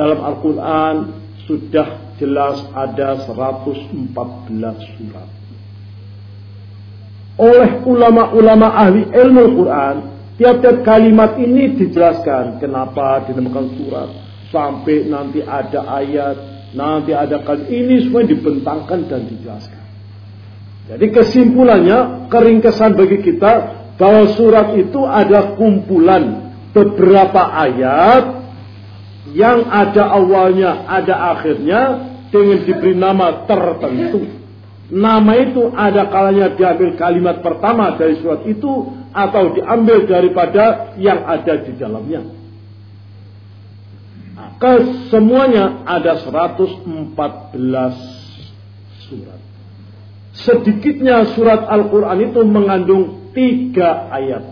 dalam Al-Quran sudah jelas ada 114 surat. Oleh ulama-ulama ahli ilmu Quran, tiap-tiap kalimat ini dijelaskan kenapa dinamakan surat. Sampai nanti ada ayat, nanti ada kalimat. Ini semua dibentangkan dan dijelaskan. Jadi kesimpulannya, keringkesan bagi kita bahwa surat itu ada kumpulan beberapa ayat yang ada awalnya, ada akhirnya dengan diberi nama tertentu. Nama itu ada kalanya diambil kalimat pertama dari surat itu atau diambil daripada yang ada di dalamnya. Kesemuanya ada 114 surat. Sedikitnya surat Al-Quran itu mengandung tiga ayat.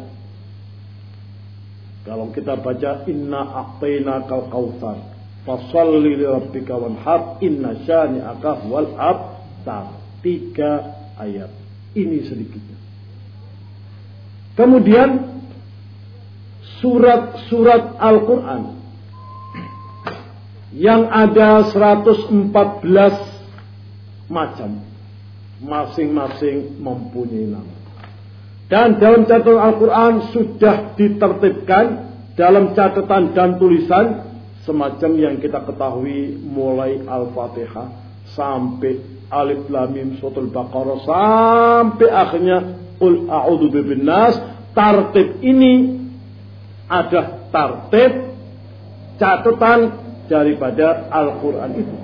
Kalau kita baca inna aqtaina kal kautsar fasalli li rabbika wanhar inna syani'aka wal abtar. Tiga ayat. Ini sedikitnya. Kemudian surat-surat Al-Quran yang ada 114 macam masing-masing mempunyai nama. Dan dalam catatan Al-Quran sudah ditertibkan dalam catatan dan tulisan semacam yang kita ketahui mulai Al-Fatihah sampai Alif Lam Mim Suratul Baqarah sampai akhirnya Qul A'udzu Birabbin Nas tartib ini ada tartib catatan daripada Al-Quran itu.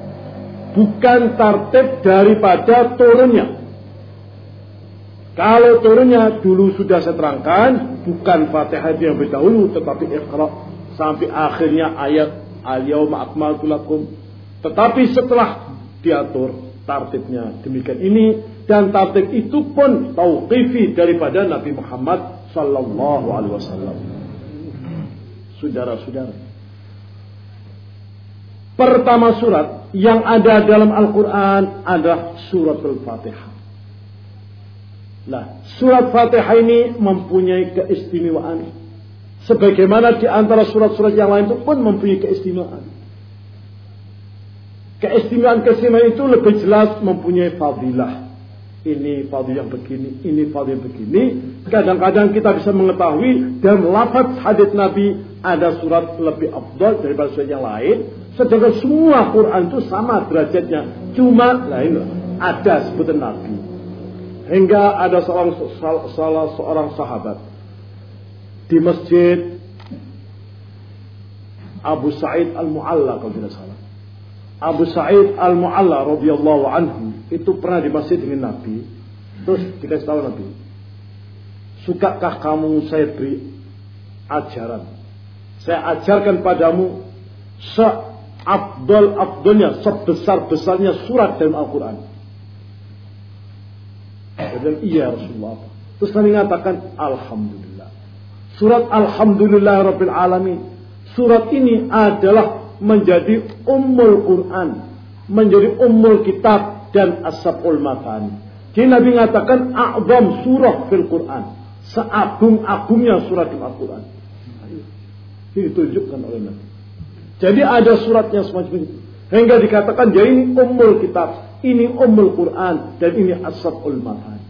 Bukan tartib daripada turunnya kalau turunnya dulu sudah saya terangkan, bukan Fatihah yang berdahulu, tetapi Iqra sampai akhirnya ayat Al-Yawma Akmaltu Lakum. Tetapi setelah diatur tartibnya demikian ini dan tartib itu pun tauqifi daripada Nabi Muhammad sallallahu alaihi wasallam. Saudara-saudara. Pertama surat yang ada dalam Al-Quran adalah surat Al-Fatihah. Nah, surat Fatihah ini mempunyai keistimewaan. Sebagaimana di antara surat-surat yang lain itu pun mempunyai keistimewaan. Keistimewaan-keistimewaan itu lebih jelas mempunyai fadilah. Ini fadilah begini, ini fadilah begini. Kadang-kadang kita bisa mengetahui dan lafaz hadis Nabi ada surat lebih afdal daripada surat yang lain. Sedangkan semua Quran itu sama derajatnya. Cuma lain ada sebutan Nabi. Hingga ada seorang salah seorang sahabat di masjid Abu Sa'id Al-Mu'alla kalau tidak salah. Abu Sa'id Al-Mu'alla radhiyallahu anhu itu pernah di masjid dengan Nabi. Terus dikasih tahu Nabi, "Sukakah kamu saya beri ajaran? Saya ajarkan padamu seabdul-abdulnya, sebesar-besarnya surat dalam Al-Quran. Dia iya Rasulullah. Terus Nabi mengatakan Alhamdulillah. Surat Alhamdulillah Rabbil Alamin. Surat ini adalah menjadi ummul Quran. Menjadi ummul kitab dan asabul matani. Jadi Nabi mengatakan a'zam surah fil Quran. Seagung-agungnya surat di Al-Quran. Ini ditunjukkan oleh Nabi. Jadi ada suratnya semacam itu. Hingga dikatakan jadi ini ummul kitab. Ini ummul Quran. Dan ini asabul matani.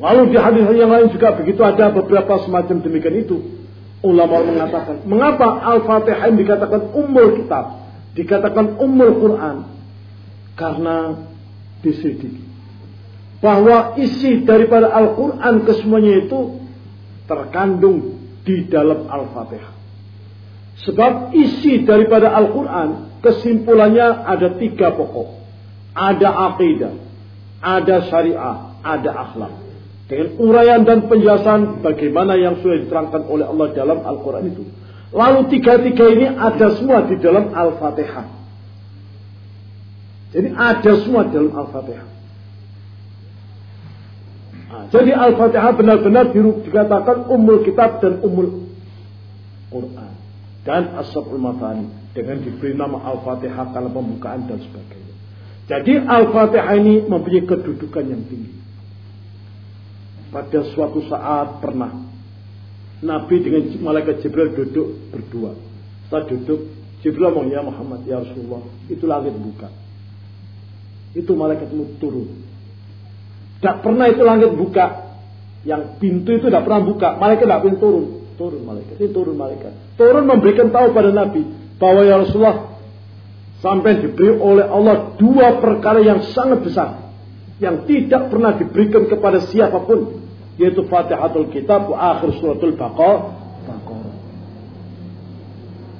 Lalu di hadis yang lain juga begitu ada beberapa semacam demikian itu. Ulama mengatakan, mengapa Al-Fatihah dikatakan ummul kitab, dikatakan ummul Quran? Karena diselidiki bahwa isi daripada Al-Quran kesemuanya itu terkandung di dalam Al-Fatihah. Sebab isi daripada Al-Quran kesimpulannya ada tiga pokok. Ada aqidah, ada syariah, ada akhlak dengan uraian dan penjelasan bagaimana yang sudah diterangkan oleh Allah dalam Al-Quran itu. Lalu tiga-tiga ini ada semua di dalam Al-Fatihah. Jadi ada semua dalam Al-Fatihah. Nah, jadi Al-Fatihah benar-benar dikatakan umul kitab dan umul Quran. Dan As-Sab'ul Matani. Dengan diberi nama Al-Fatihah kalau pembukaan dan sebagainya. Jadi Al-Fatihah ini mempunyai kedudukan yang tinggi. Pada suatu saat pernah Nabi dengan malaikat Jibril duduk berdua. Setelah duduk, Jibril ngomong, ya Muhammad, ya Rasulullah, itu langit buka. Itu malaikat turun. Tidak pernah itu langit buka. Yang pintu itu tidak pernah buka. Malaikat tidak pernah turun. Turun malaikat. Ini turun malaikat. Turun memberikan tahu pada Nabi. Bahwa ya Rasulullah. Sampai diberi oleh Allah dua perkara yang sangat besar. Yang tidak pernah diberikan kepada siapa pun. Yaitu Fatihatul Kitab wa akhir suratul Baqarah.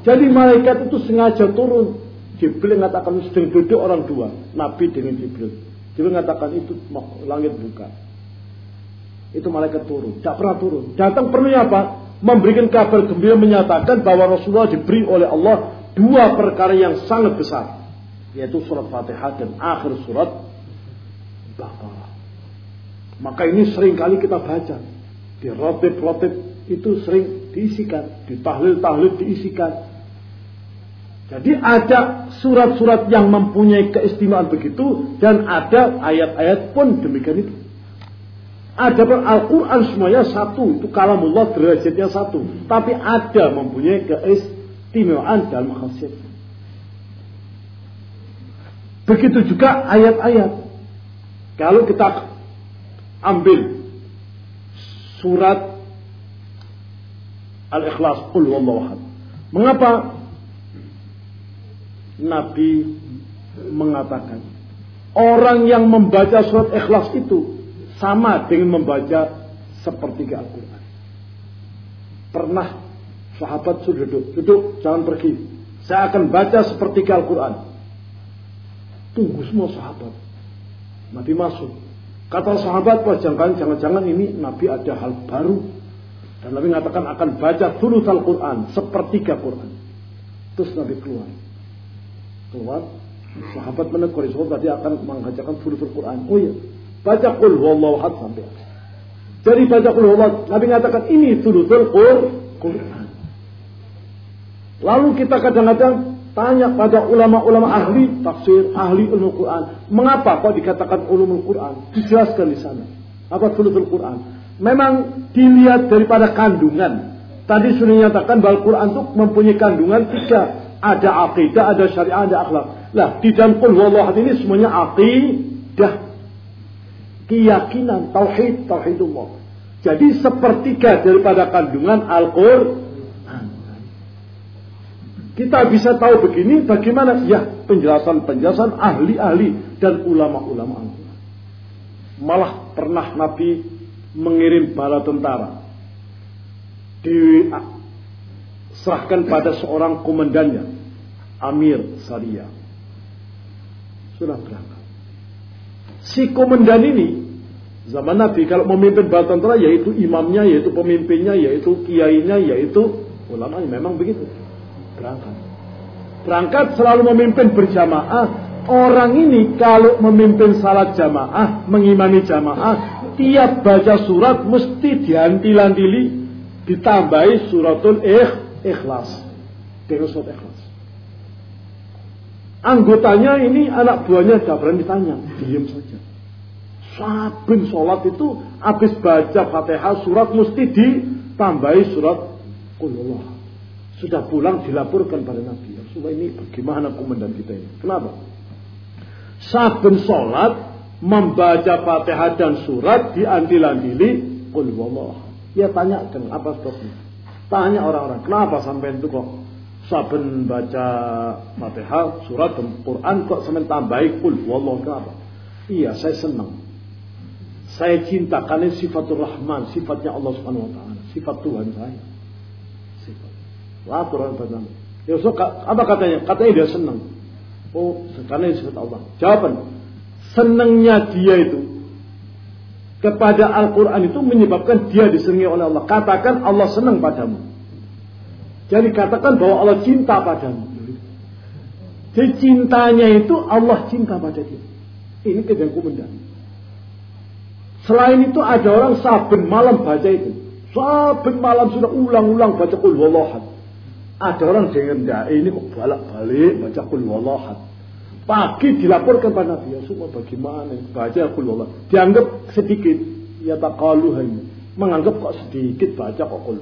Jadi malaikat itu sengaja turun. Jibril mengatakan sedang duduk orang dua. Nabi dengan Jibril. Jibril mengatakan itu langit buka. Itu malaikat turun. Tidak pernah turun. Datang perlunya apa? Memberikan kabar gembira menyatakan bahwa Rasulullah diberi oleh Allah dua perkara yang sangat besar. Yaitu surat Fatihah dan akhir surat Baqarah. Maka ini sering kali kita baca. Di rotip-rotip itu sering diisikan. Di tahlil-tahlil diisikan jadi ada surat-surat yang mempunyai keistimewaan begitu dan ada ayat-ayat pun demikian itu. Ada Al-Quran semuanya satu, itu kalamullah derajatnya satu. Tapi ada mempunyai keistimewaan dalam khasiat. Begitu juga ayat-ayat. Kalau kita ambil surat Al-Ikhlas, Qul Mengapa Nabi mengatakan orang yang membaca surat ikhlas itu sama dengan membaca sepertiga Al-Quran. Pernah sahabat sudah duduk, duduk jangan pergi. Saya akan baca sepertiga Al-Quran. Tunggu semua sahabat. Nabi masuk. Kata sahabat, wah jangan, jangan-jangan ini Nabi ada hal baru. Dan Nabi mengatakan akan baca tulis Al-Quran, sepertiga Quran. Terus Nabi keluar keluar sahabat menegur tadi akan mengajarkan sulusul Quran oh iya baca qul huwallahu ahad sampai jadi baca qul huwallahu Nabi mengatakan ini sulusul Quran. Lalu kita kadang-kadang tanya pada ulama-ulama ahli tafsir ahli ilmu Quran mengapa kok dikatakan ulumul Quran? Dijelaskan di sana. Apa sulusul Quran? Memang dilihat daripada kandungan. Tadi sudah dinyatakan bahwa Quran itu mempunyai kandungan tiga. Ada aqidah, ada syariah, ada akhlak. Lah, di dalam qul ini semuanya aqidah. Keyakinan, tauhid, tauhidullah. Jadi sepertiga daripada kandungan Al-Qur'an. Kita bisa tahu begini bagaimana ya penjelasan-penjelasan ahli-ahli dan ulama-ulama Al-Quran. Malah pernah Nabi mengirim bala tentara di serahkan pada seorang komandannya, Amir Saria. Sudah berangkat. Si komandan ini, zaman Nabi kalau memimpin bala tentara yaitu imamnya, yaitu pemimpinnya, yaitu kiainya, yaitu ulama memang begitu. Berangkat. Berangkat selalu memimpin berjamaah. Orang ini kalau memimpin salat jamaah, mengimani jamaah, tiap baca surat mesti diantil-antili ditambahi suratul ikh ikhlas. Dengan surat ikhlas. Anggotanya ini anak buahnya tidak berani ditanya. Diam saja. Saben sholat itu habis baca fatihah surat mesti ditambahi surat kulullah. Sudah pulang dilaporkan pada Nabi. Rasulullah ini bagaimana komandan kita ini? Kenapa? Saben sholat membaca fatihah dan surat diantil-antili kulullah. Ya tanyakan apa sebabnya. Tanya orang-orang, kenapa sampai itu kok saben baca Fatihah, surat dan Quran kok sampai tambahi kul wallahu kenapa? Iya, saya senang. Saya cinta karena sifatul Rahman, sifatnya Allah Subhanahu wa taala, sifat Tuhan saya. Sifat. Orang pada Ya, so, apa katanya? Katanya dia senang. Oh, karena sifat Allah. Jawaban, senangnya dia itu kepada Al-Quran itu menyebabkan dia disenangi oleh Allah. Katakan Allah senang padamu. Jadi katakan bahwa Allah cinta padamu. Jadi cintanya itu Allah cinta pada dia. Ini kejadian komandan. Selain itu ada orang saben malam baca itu. Saben malam sudah ulang-ulang baca kul wallahat. Ada orang dengan ini kok balak-balik baca kul wallahat. Pagi dilaporkan pada Nabi, ya semua bagaimana baca kul Allah. Dianggap sedikit, ya tak hanya. Menganggap kok sedikit baca kok kul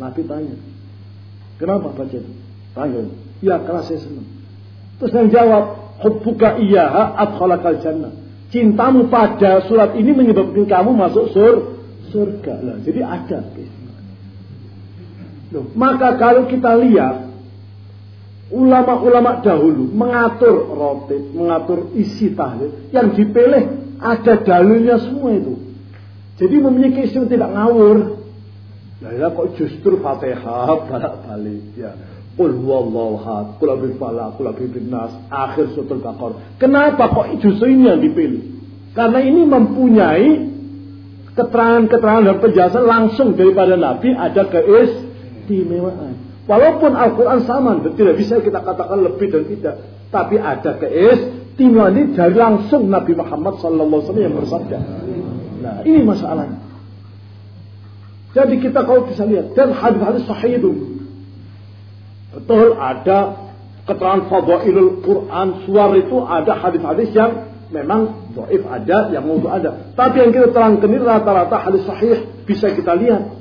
Nabi tanya, Kenapa baca itu? Tanya. Ya karena saya senang. Terus yang jawab, hubbuka iyaha adkhalakal jannah. Cintamu pada surat ini menyebabkan kamu masuk sur surga. Lah, jadi ada Loh, maka kalau kita lihat ulama-ulama dahulu mengatur rotib, mengatur isi tahlil, yang dipilih ada dalilnya semua itu. Jadi mempunyai keistimewaan tidak ngawur. Ya kok justru Fatihah balik-balik ya. Qul huwallahu ahad, qul a'udzu falaq, qul a'udzu nas, akhir suratul Baqarah. Kenapa kok justru ini yang dipilih? Karena ini mempunyai keterangan-keterangan dan penjelasan langsung daripada Nabi ada keistimewaan. Walaupun Al-Quran sama, tidak bisa kita katakan lebih dan tidak. Tapi ada keistimewaan ini dari langsung Nabi Muhammad SAW yang bersabda. Nah, ini masalahnya. Jadi kita kalau bisa lihat dan hadis-hadis sahih itu Betul ada keterangan fadailul Quran suar itu ada hadis-hadis yang memang doif ada, yang mau ada. Tapi yang kita terangkan ini rata-rata hadis sahih bisa kita lihat.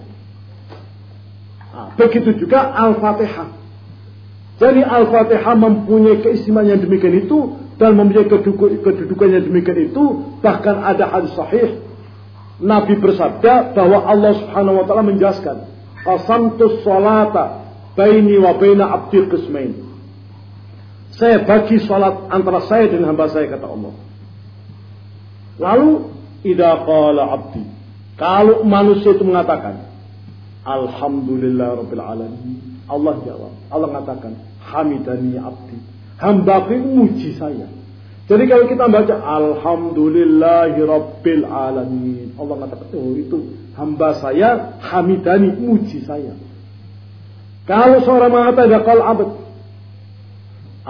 Nah, begitu juga Al-Fatihah. Jadi Al-Fatihah mempunyai keistimewaan yang demikian itu dan mempunyai kedudukan yang demikian itu bahkan ada hadis sahih Nabi bersabda bahwa Allah Subhanahu wa taala menjelaskan qasamtus salata baini wa baina abdi qismain. Saya bagi salat antara saya dan hamba saya kata Allah. Lalu idza qala abdi. Kalau manusia itu mengatakan Alhamdulillah Rabbil Alamin. Allah jawab. Allah mengatakan Hamidani abdi. Hambaku muji saya. Jadi kalau kita baca Alhamdulillahi Rabbil Alamin. Allah mengatakan, oh itu hamba saya Hamidani muji saya. Kalau seorang mengatakan kalau abad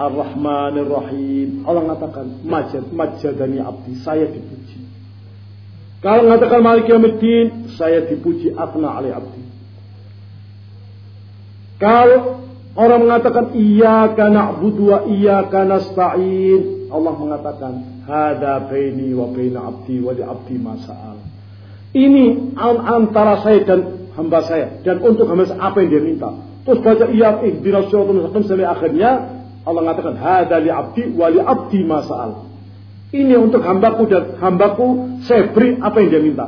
Ar-Rahmanir Rahim. Allah mengatakan majad, majadani abdi, saya dipuji. Kalau mengatakan Malik saya dipuji akna ali abdi. Kalau orang mengatakan iya karena wa karena nasta'in, Allah mengatakan hada baini wa baina abdi wa li abdi masa'al. Ini antara saya dan hamba saya dan untuk hamba saya apa yang dia minta. Terus baca iya ihdinas siratal mustaqim sampai akhirnya Allah mengatakan hada li abdi wa li abdi masal. Ini untuk hambaku dan hambaku saya beri apa yang dia minta.